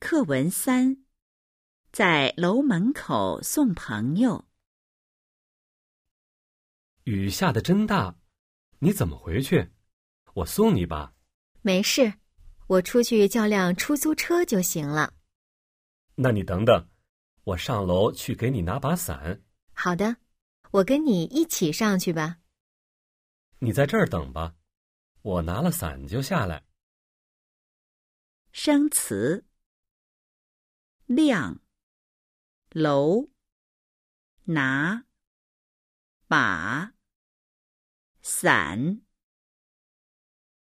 课文三，在楼门口送朋友。雨下的真大，你怎么回去？我送你吧。没事，我出去叫辆出租车就行了。那你等等，我上楼去给你拿把伞。好的，我跟你一起上去吧。你在这儿等吧，我拿了伞就下来。生词：亮、楼、拿、把、伞。